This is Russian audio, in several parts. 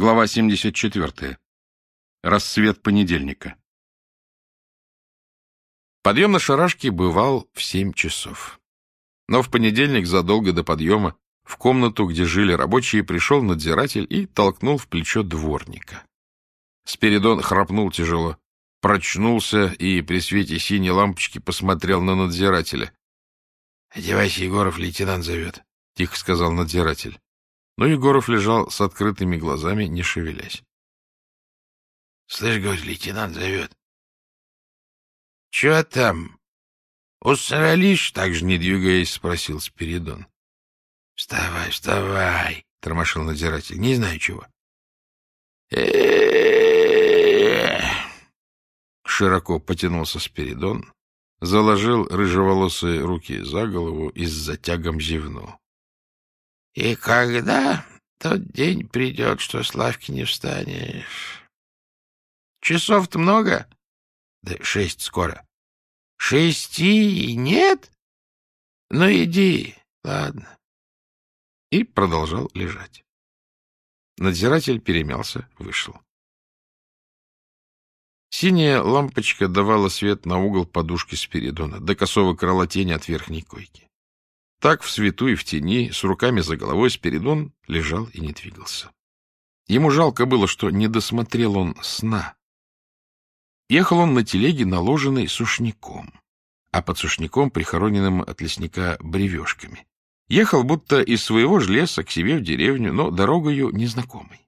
Глава 74. Рассвет понедельника. Подъем на шарашке бывал в семь часов. Но в понедельник, задолго до подъема, в комнату, где жили рабочие, пришел надзиратель и толкнул в плечо дворника. Спиридон храпнул тяжело, прочнулся и при свете синей лампочки посмотрел на надзирателя. — Одевайся, Егоров, лейтенант зовет, — тихо сказал надзиратель. Но Егоров лежал с открытыми глазами, не шевелясь. — Слышь, говорит, лейтенант зовет. — Чё там? — Усралишь? — так же не двигаясь, спросил Спиридон. — Вставай, вставай, — тормошил надзиратель. — Не знаю чего. Широко потянулся Спиридон, заложил рыжеволосые руки за голову и с затягом зевнул. И когда тот день придет, что с лавки не встанешь? Часов-то много? Да шесть скоро. Шести нет? Ну, иди, ладно. И продолжал лежать. Надзиратель перемялся, вышел. Синяя лампочка давала свет на угол подушки Спиридона, до косого крыла тени от верхней койки. Так в свету и в тени, с руками за головой, Спиридон лежал и не двигался. Ему жалко было, что не досмотрел он сна. Ехал он на телеге, наложенной сушняком, а под сушняком прихороненным от лесника бревешками. Ехал будто из своего же леса к себе в деревню, но дорогою незнакомой.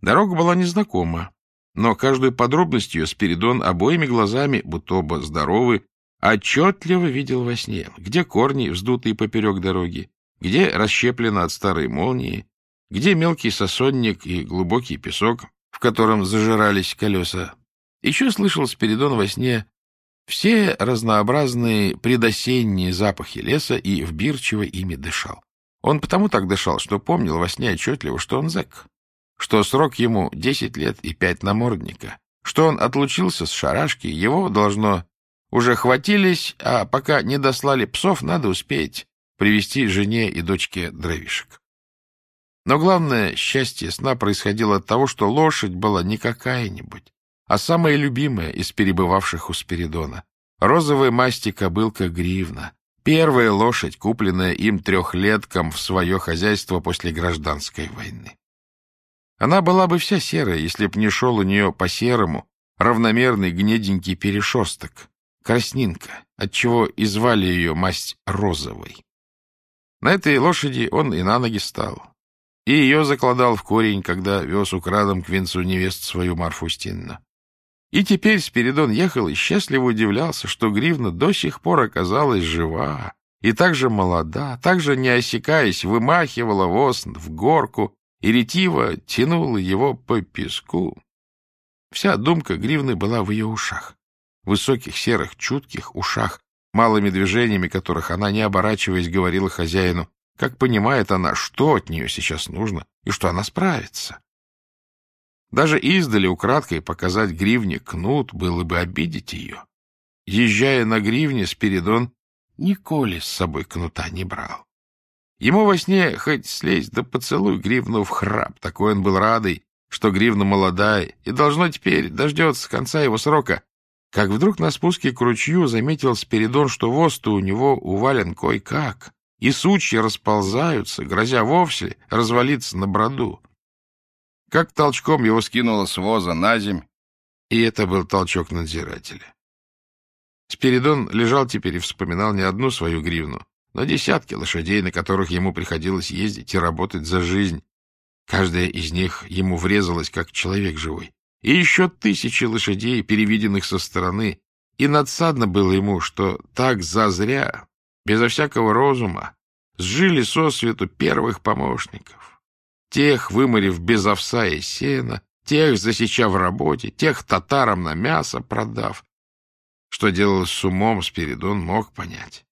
Дорога была незнакома, но каждую подробность ее Спиридон обоими глазами, будто оба здоровы, отчетливо видел во сне, где корни, вздутые поперек дороги, где расщеплено от старой молнии, где мелкий сосонник и глубокий песок, в котором зажирались колеса. Еще слышал Спиридон во сне все разнообразные предосенние запахи леса и вбирчиво ими дышал. Он потому так дышал, что помнил во сне отчетливо, что он зэк, что срок ему десять лет и пять намордника, что он отлучился с шарашки, его должно уже хватились, а пока не дослали псов, надо успеть привести жене и дочке дровишек. Но главное счастье сна происходило от того, что лошадь была не какая-нибудь, а самая любимая из перебывавших у Спиридона. Розовая масти кобылка Гривна. Первая лошадь, купленная им трехлетком в свое хозяйство после гражданской войны. Она была бы вся серая, если б не шел у нее по-серому равномерный гнеденький перешерсток, Краснинка, отчего и звали ее масть розовой. На этой лошади он и на ноги стал. И ее закладал в корень, когда вез украдом к венцу невест свою Марфустинну. И теперь Спиридон ехал и счастливо удивлялся, что Гривна до сих пор оказалась жива и так же молода, так же не осекаясь, вымахивала воз в горку и ретиво тянула его по песку. Вся думка Гривны была в ее ушах высоких, серых, чутких ушах, малыми движениями которых она, не оборачиваясь, говорила хозяину, как понимает она, что от нее сейчас нужно и что она справится. Даже издали украдкой показать гривне кнут было бы обидеть ее. Езжая на гривне, Спиридон николи с собой кнута не брал. Ему во сне хоть слезть да поцелуй гривну в храп, такой он был радый, что гривна молодая, и должно теперь дождется конца его срока, как вдруг на спуске к ручью заметил Спиридон, что воз у него увален кое-как, и сучья расползаются, грозя вовсе развалиться на броду. Как толчком его скинуло с воза на земь, и это был толчок надзирателя. Спиридон лежал теперь и вспоминал не одну свою гривну, но десятки лошадей, на которых ему приходилось ездить и работать за жизнь. Каждая из них ему врезалась, как человек живой и еще тысячи лошадей, переведенных со стороны, и надсадно было ему, что так зазря, безо всякого разума, сжили со свету первых помощников, тех, выморив без овса и сена, тех, засеча в работе, тех татарам на мясо продав. Что делалось с умом, Спиридон мог понять.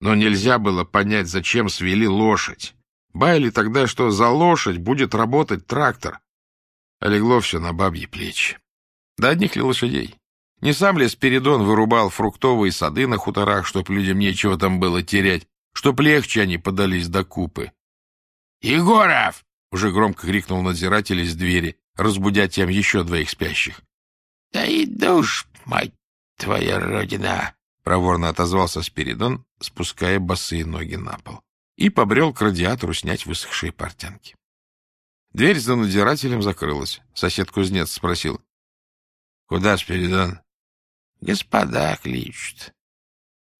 Но нельзя было понять, зачем свели лошадь. Баяли тогда, что за лошадь будет работать трактор, а легло все на бабьи плечи. Да одних ли лошадей? Не сам ли Спиридон вырубал фруктовые сады на хуторах, чтоб людям нечего там было терять, чтоб легче они подались до купы? — Егоров! — уже громко крикнул надзиратель из двери, разбудя тем еще двоих спящих. — Да и душ, мать твоя родина! — проворно отозвался Спиридон, спуская босые ноги на пол, и побрел к радиатору снять высохшие портянки. Дверь за надзирателем закрылась. Сосед-кузнец спросил. — Куда, Спиридон? — Господа кличут.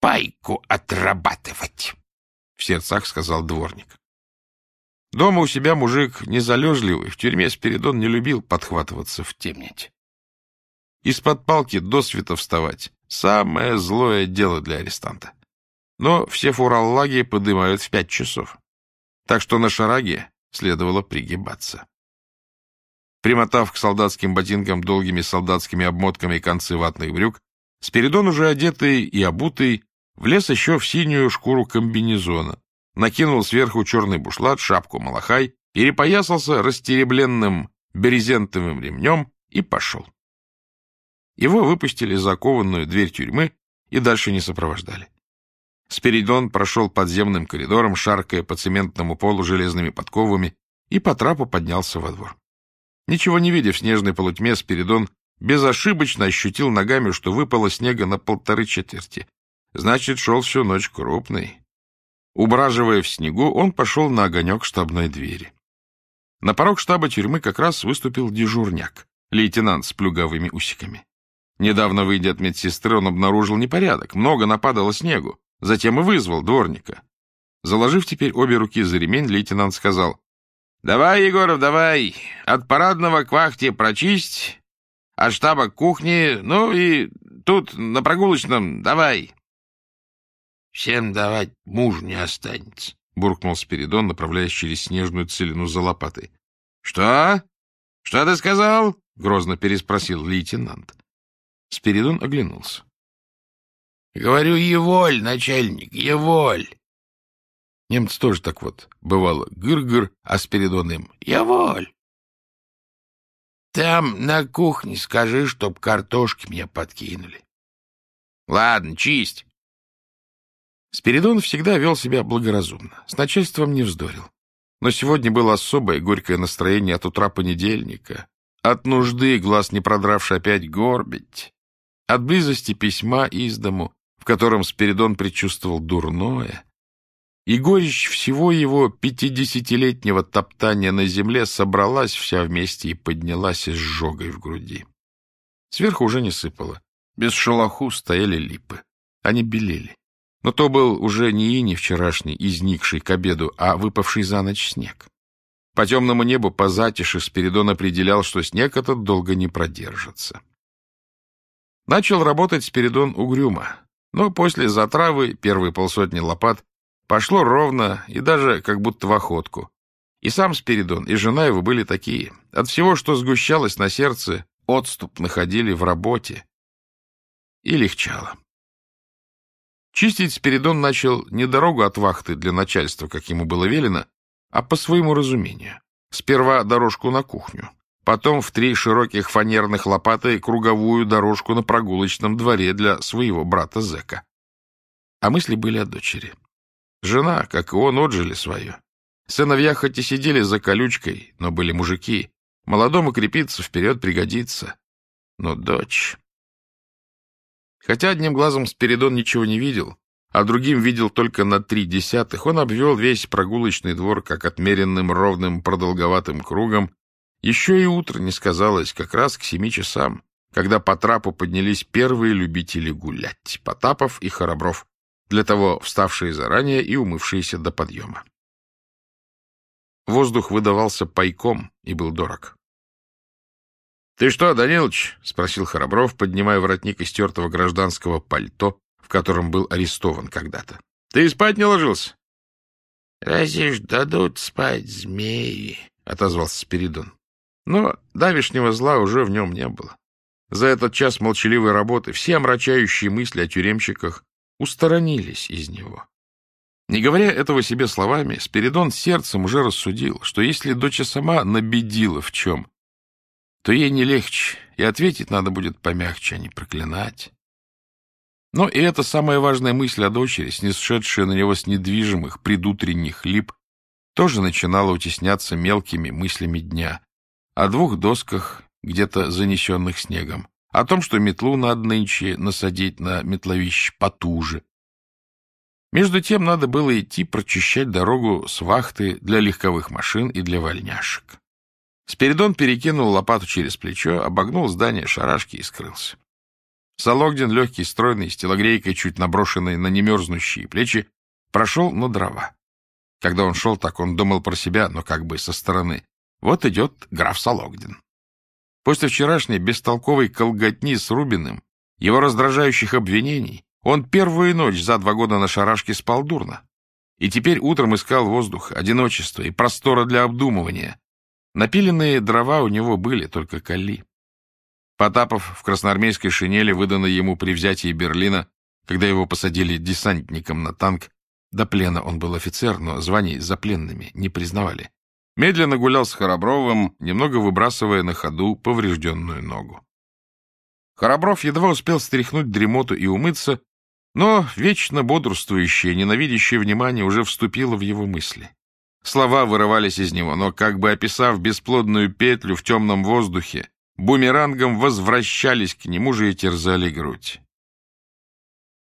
Пайку отрабатывать, — в сердцах сказал дворник. Дома у себя мужик незалежливый, в тюрьме Спиридон не любил подхватываться в темнить. Из-под палки до света вставать — самое злое дело для арестанта. Но все фураллаги подымают в пять часов. Так что на шараге следовало пригибаться. Примотав к солдатским ботинкам долгими солдатскими обмотками концы ватных брюк, Спиридон, уже одетый и обутый, влез еще в синюю шкуру комбинезона, накинул сверху черный бушлат, шапку малахай, перепоясался растеребленным брезентовым ремнем и пошел. Его выпустили закованную дверь тюрьмы и дальше не сопровождали. Спиридон прошел подземным коридором, шаркая по цементному полу железными подковами, и по трапу поднялся во двор. Ничего не видя в снежной полутьме, Спиридон безошибочно ощутил ногами, что выпало снега на полторы четверти. Значит, шел всю ночь крупный. Убраживая в снегу, он пошел на огонек штабной двери. На порог штаба тюрьмы как раз выступил дежурняк, лейтенант с плюгавыми усиками. Недавно, выйдя от медсестры, он обнаружил непорядок, много нападало снегу, затем и вызвал дворника. Заложив теперь обе руки за ремень, лейтенант сказал, «Давай, Егоров, давай, от парадного к вахте прочисть, от штаба к кухне, ну и тут на прогулочном давай». «Всем давать муж не останется», — буркнул Спиридон, направляясь через снежную целину за лопатой. «Что? Что ты сказал?» — грозно переспросил лейтенант. Спиридон оглянулся. — Говорю, еволь, начальник, еволь. Немцы тоже так вот, бывало, гыр-гыр, а Спиридон им «Еволь!» «Там на кухне скажи, чтоб картошки мне подкинули». «Ладно, чисть!» Спиридон всегда вел себя благоразумно, с начальством не вздорил. Но сегодня было особое горькое настроение от утра понедельника, от нужды, глаз не продравший опять горбить, от близости письма из дому, котором Спиридон предчувствовал дурное, и горечь всего его пятидесятилетнего топтания на земле собралась вся вместе и поднялась изжогой в груди. Сверху уже не сыпало. Без шелоху стояли липы. Они белели. Но то был уже не ини вчерашний, изникший к обеду, а выпавший за ночь снег. По темному небу, по затиши, Спиридон определял, что снег этот долго не продержится. Начал работать Спиридон угрюмо, но после затравы первые полсотни лопат пошло ровно и даже как будто в охотку. И сам Спиридон, и жена его были такие. От всего, что сгущалось на сердце, отступ находили в работе. И легчало. Чистить Спиридон начал не дорогу от вахты для начальства, как ему было велено, а по своему разумению. Сперва дорожку на кухню, потом в три широких фанерных лопаты круговую дорожку на прогулочном дворе для своего брата Зека. А мысли были о дочери. Жена, как и он, отжили свое. Сыновья хоть и сидели за колючкой, но были мужики. Молодому крепиться вперед пригодится. Но дочь... Хотя одним глазом Спиридон ничего не видел, а другим видел только на три десятых, он обвел весь прогулочный двор как отмеренным ровным продолговатым кругом еще и утро не сказалось, как раз к семи часам, когда по трапу поднялись первые любители гулять — Потапов и Хоробров, для того вставшие заранее и умывшиеся до подъема. Воздух выдавался пайком и был дорог. — Ты что, Данилыч? — спросил Хоробров, поднимая воротник истертого гражданского пальто, в котором был арестован когда-то. — Ты спать не ложился? — Разве ж дадут спать змеи? — отозвался Спиридон. Но давишнего зла уже в нем не было. За этот час молчаливой работы все омрачающие мысли о тюремщиках усторонились из него. Не говоря этого себе словами, Спиридон сердцем уже рассудил, что если дочь сама набедила в чем, то ей не легче, и ответить надо будет помягче, а не проклинать. Но и эта самая важная мысль о дочери, снисшедшая на него с недвижимых предутренних лип, тоже начинала утесняться мелкими мыслями дня. О двух досках, где-то занесенных снегом. О том, что метлу надо нынче насадить на метловищ потуже. Между тем надо было идти прочищать дорогу с вахты для легковых машин и для вольняшек. Спиридон перекинул лопату через плечо, обогнул здание шарашки и скрылся. Сологдин, легкий, стройный, с телогрейкой, чуть наброшенной на немерзнущие плечи, прошел на дрова. Когда он шел так, он думал про себя, но как бы со стороны. Вот идет граф Сологдин. После вчерашней бестолковой колготни с Рубиным, его раздражающих обвинений, он первую ночь за два года на шарашке спал дурно. И теперь утром искал воздух, одиночество и простора для обдумывания. Напиленные дрова у него были, только кали. Потапов в красноармейской шинели, выданной ему при взятии Берлина, когда его посадили десантником на танк, до плена он был офицер, но званий за пленными не признавали. Медленно гулял с Хоробровым, немного выбрасывая на ходу поврежденную ногу. Хоробров едва успел стряхнуть дремоту и умыться, но вечно бодрствующее, ненавидящее внимание уже вступило в его мысли. Слова вырывались из него, но, как бы описав бесплодную петлю в темном воздухе, бумерангом возвращались к нему же и терзали грудь.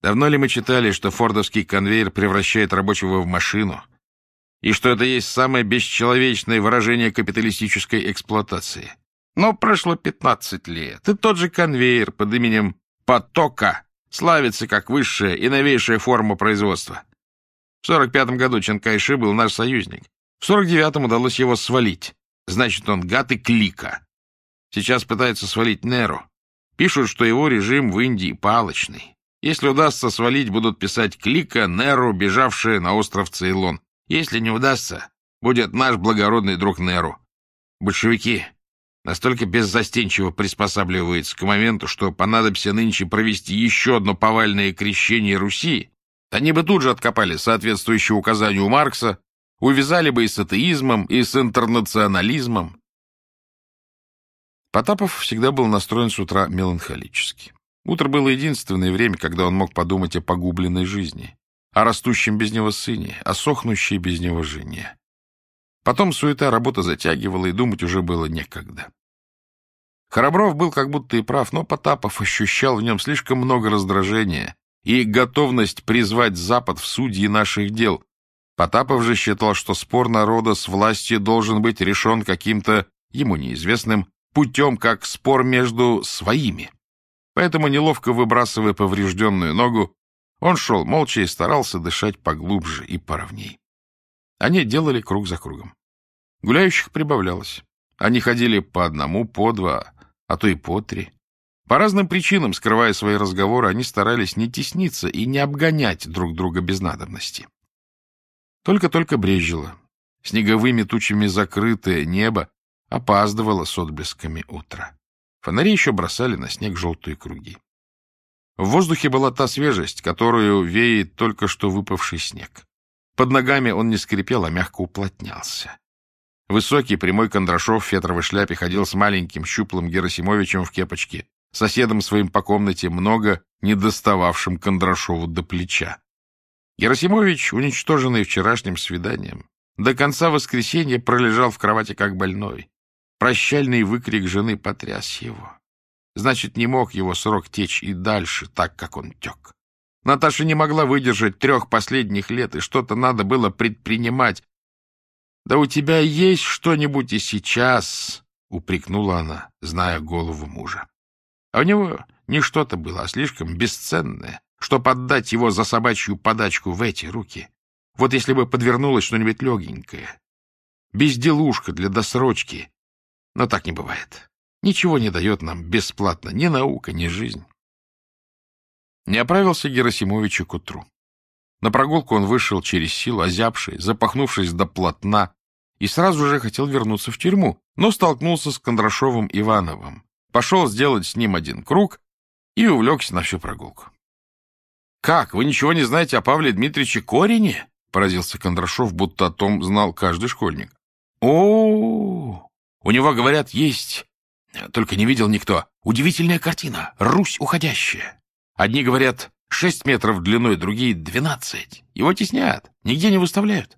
Давно ли мы читали, что фордовский конвейер превращает рабочего в машину, и что это есть самое бесчеловечное выражение капиталистической эксплуатации? Но прошло 15 лет, и тот же конвейер под именем «Потока» славится как высшая и новейшая форма производства. В 45-м году Чанкайши был наш союзник. В 49-м удалось его свалить. Значит, он гад и клика. Сейчас пытаются свалить Неру. Пишут, что его режим в Индии палочный. Если удастся свалить, будут писать клика Неру, бежавшая на остров Цейлон. Если не удастся, будет наш благородный друг Неру. Большевики настолько беззастенчиво приспосабливаются к моменту, что понадобится нынче провести еще одно повальное крещение Руси, они бы тут же откопали соответствующее указанию Маркса, увязали бы и с атеизмом, и с интернационализмом. Потапов всегда был настроен с утра меланхолически. Утро было единственное время, когда он мог подумать о погубленной жизни, о растущем без него сыне, о сохнущей без него жене. Потом суета работа затягивала, и думать уже было некогда. Храбров был как будто и прав, но Потапов ощущал в нем слишком много раздражения и готовность призвать Запад в судьи наших дел. Потапов же считал, что спор народа с властью должен быть решен каким-то, ему неизвестным, путем, как спор между своими. Поэтому, неловко выбрасывая поврежденную ногу, он шел молча и старался дышать поглубже и поровней. Они делали круг за кругом. Гуляющих прибавлялось. Они ходили по одному, по два, а то и по три. По разным причинам, скрывая свои разговоры, они старались не тесниться и не обгонять друг друга без надобности. Только-только брежило. Снеговыми тучами закрытое небо опаздывало с отблесками утра. Фонари еще бросали на снег желтые круги. В воздухе была та свежесть, которую веет только что выпавший снег. Под ногами он не скрипел, а мягко уплотнялся. Высокий, прямой Кондрашов в фетровой шляпе ходил с маленьким, щуплым Герасимовичем в кепочке, соседом своим по комнате, много не достававшим Кондрашову до плеча. Герасимович, уничтоженный вчерашним свиданием, до конца воскресенья пролежал в кровати как больной. Прощальный выкрик жены потряс его. Значит, не мог его срок течь и дальше, так, как он тек. Наташа не могла выдержать трех последних лет, и что-то надо было предпринимать, «Да у тебя есть что-нибудь и сейчас», — упрекнула она, зная голову мужа. А у него не что-то было, а слишком бесценное, чтобы отдать его за собачью подачку в эти руки. Вот если бы подвернулось что-нибудь легенькое. Безделушка для досрочки. Но так не бывает. Ничего не дает нам бесплатно ни наука, ни жизнь. Не оправился Герасимович к утру. На прогулку он вышел через силу, озябший, запахнувшись до плотна, и сразу же хотел вернуться в тюрьму, но столкнулся с Кондрашовым Ивановым, пошел сделать с ним один круг и увлекся на всю прогулку. — Как, вы ничего не знаете о Павле Дмитриевиче Корине? — поразился Кондрашов, будто о том знал каждый школьник. — О, у него, говорят, есть, только не видел никто, удивительная картина «Русь уходящая». Одни говорят, шесть метров длиной, другие — двенадцать. Его теснят, нигде не выставляют.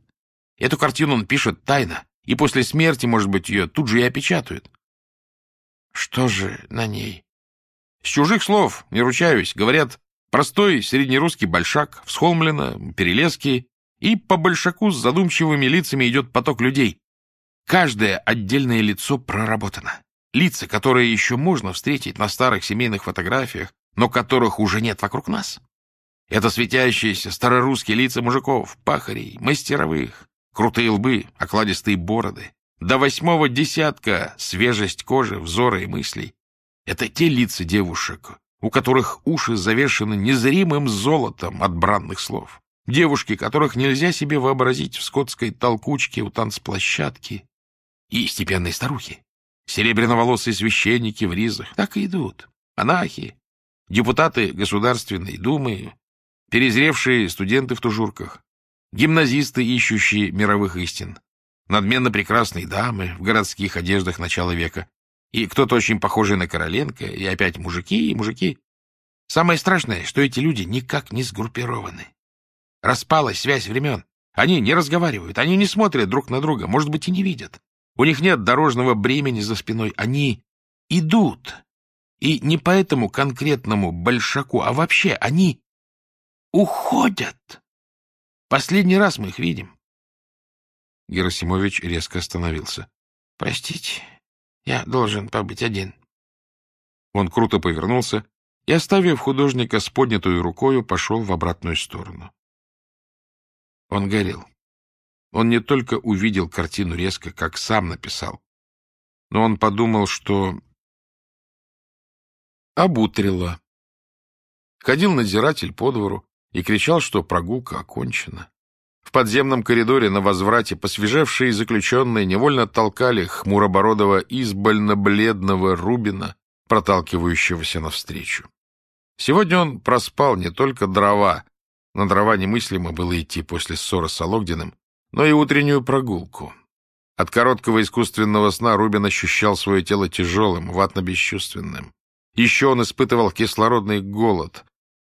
Эту картину он пишет тайно, и после смерти, может быть, ее тут же и опечатают. Что же на ней? С чужих слов, не ручаюсь, говорят, простой среднерусский большак, всхолмлено, перелески, и по большаку с задумчивыми лицами идет поток людей. Каждое отдельное лицо проработано. Лица, которые еще можно встретить на старых семейных фотографиях, но которых уже нет вокруг нас. Это светящиеся старорусские лица мужиков, пахарей, мастеровых, крутые лбы, окладистые бороды. До восьмого десятка свежесть кожи, взора и мыслей. Это те лица девушек, у которых уши завешены незримым золотом от бранных слов. Девушки, которых нельзя себе вообразить в скотской толкучке у танцплощадки. И степенные старухи, серебряноволосые священники в ризах, так и идут. Монахи, депутаты Государственной Думы, перезревшие студенты в тужурках, гимназисты, ищущие мировых истин, надменно прекрасные дамы в городских одеждах начала века, и кто-то очень похожий на Короленко, и опять мужики и мужики. Самое страшное, что эти люди никак не сгруппированы. Распалась связь времен. Они не разговаривают, они не смотрят друг на друга, может быть, и не видят. У них нет дорожного бремени за спиной, они идут. И не по этому конкретному большаку, а вообще они уходят. Последний раз мы их видим. Герасимович резко остановился. — Простите, я должен побыть один. Он круто повернулся и, оставив художника с поднятой рукою, пошел в обратную сторону. Он горел. Он не только увидел картину резко, как сам написал, но он подумал, что обутрило. Ходил надзиратель по двору и кричал, что прогулка окончена. В подземном коридоре на возврате посвежевшие заключенные невольно толкали хмуробородого избольно-бледного Рубина, проталкивающегося навстречу. Сегодня он проспал не только дрова, на дрова немыслимо было идти после ссоры с Алогдиным, но и утреннюю прогулку. От короткого искусственного сна Рубин ощущал свое тело тяжелым, ватно-бесчувственным. Еще он испытывал кислородный голод,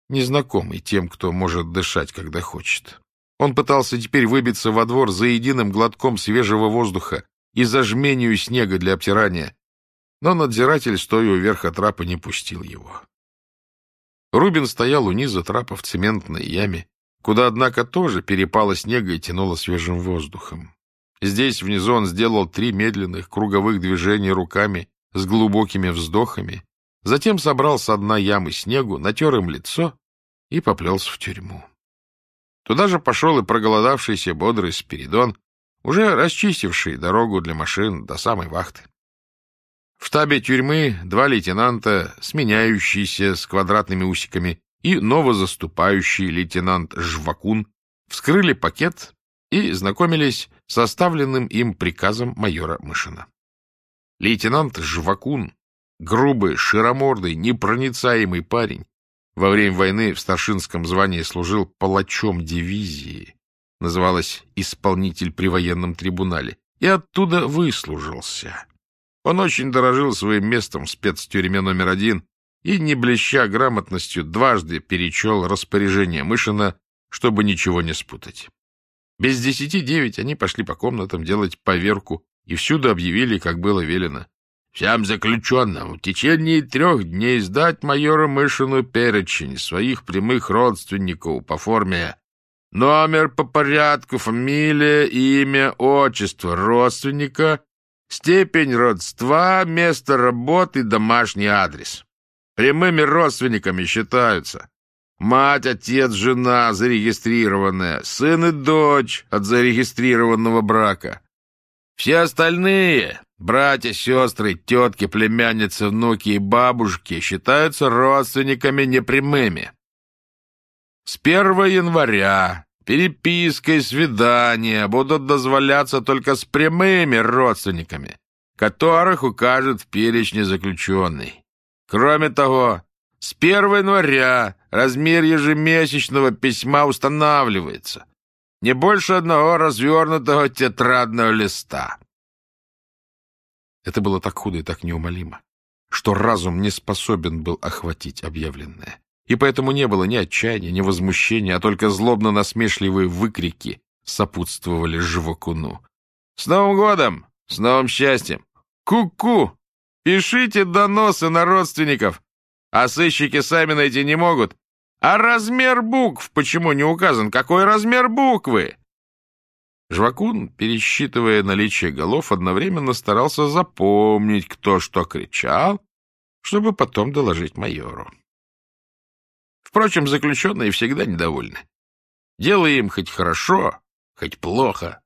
незнакомый тем, кто может дышать, когда хочет. Он пытался теперь выбиться во двор за единым глотком свежего воздуха и за жмению снега для обтирания, но надзиратель, стоя у верха трапа, не пустил его. Рубин стоял у низа трапа в цементной яме, куда, однако, тоже перепало снега и тянуло свежим воздухом. Здесь внизу он сделал три медленных круговых движения руками с глубокими вздохами, затем собрал с дна ямы снегу, натер им лицо и поплелся в тюрьму. Туда же пошел и проголодавшийся бодрый Спиридон, уже расчистивший дорогу для машин до самой вахты. В штабе тюрьмы два лейтенанта, сменяющиеся с квадратными усиками, и новозаступающий лейтенант Жвакун вскрыли пакет и знакомились с оставленным им приказом майора Мышина. Лейтенант Жвакун, грубый, широмордый, непроницаемый парень, во время войны в старшинском звании служил палачом дивизии, называлась «Исполнитель при военном трибунале», и оттуда выслужился. Он очень дорожил своим местом в спецтюрьме номер один и, не блеща грамотностью, дважды перечел распоряжение Мышина, чтобы ничего не спутать. Без десяти девять они пошли по комнатам делать поверку и всюду объявили, как было велено. Всем заключенным в течение трех дней сдать майору Мышину перечень своих прямых родственников по форме номер по порядку, фамилия, имя, отчество родственника, степень родства, место работы, домашний адрес. Прямыми родственниками считаются мать, отец, жена, зарегистрированная, сын и дочь от зарегистрированного брака. Все остальные Братья, сестры, тетки, племянницы, внуки и бабушки считаются родственниками непрямыми. С 1 января переписка и свидания будут дозволяться только с прямыми родственниками, которых укажет в перечне заключенный. Кроме того, с 1 января размер ежемесячного письма устанавливается не больше одного развернутого тетрадного листа. Это было так худо и так неумолимо, что разум не способен был охватить объявленное. И поэтому не было ни отчаяния, ни возмущения, а только злобно-насмешливые выкрики, сопутствовали Жвакуну. — С Новым годом! С новым счастьем! Ку-ку! Пишите доносы на родственников, а сыщики сами найти не могут. А размер букв почему не указан? Какой размер буквы? Жвакун, пересчитывая наличие голов, одновременно старался запомнить, кто что кричал, чтобы потом доложить майору. Впрочем, заключенные всегда недовольны. Делай им хоть хорошо, хоть плохо,